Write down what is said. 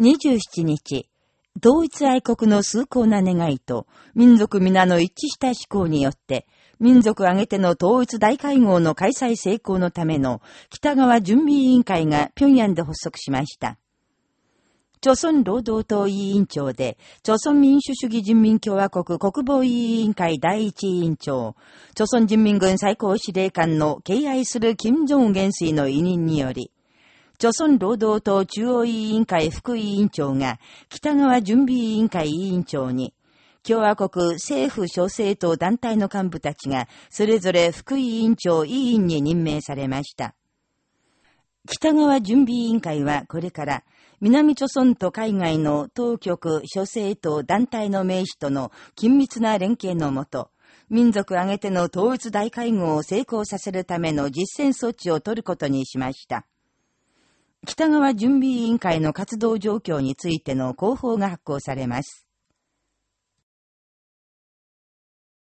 27日、統一愛国の崇高な願いと民族皆の一致した思考によって、民族挙げての統一大会合の開催成功のための北川準備委員会が平壌で発足しました。朝鮮労働党委員長で、朝鮮民主主義人民共和国国防委員会第一委員長、朝鮮人民軍最高司令官の敬愛する金正恩元帥の委任により、朝鮮労働党中央委員会副委員長が北川準備委員会委員長に、共和国政府小政党団体の幹部たちが、それぞれ副委員長委員に任命されました。北川準備委員会はこれから、南朝村と海外の当局、諸政党団体の名士との緊密な連携のもと、民族挙げての統一大会合を成功させるための実践措置を取ることにしました。北川準備委員会の活動状況についての広報が発行されます。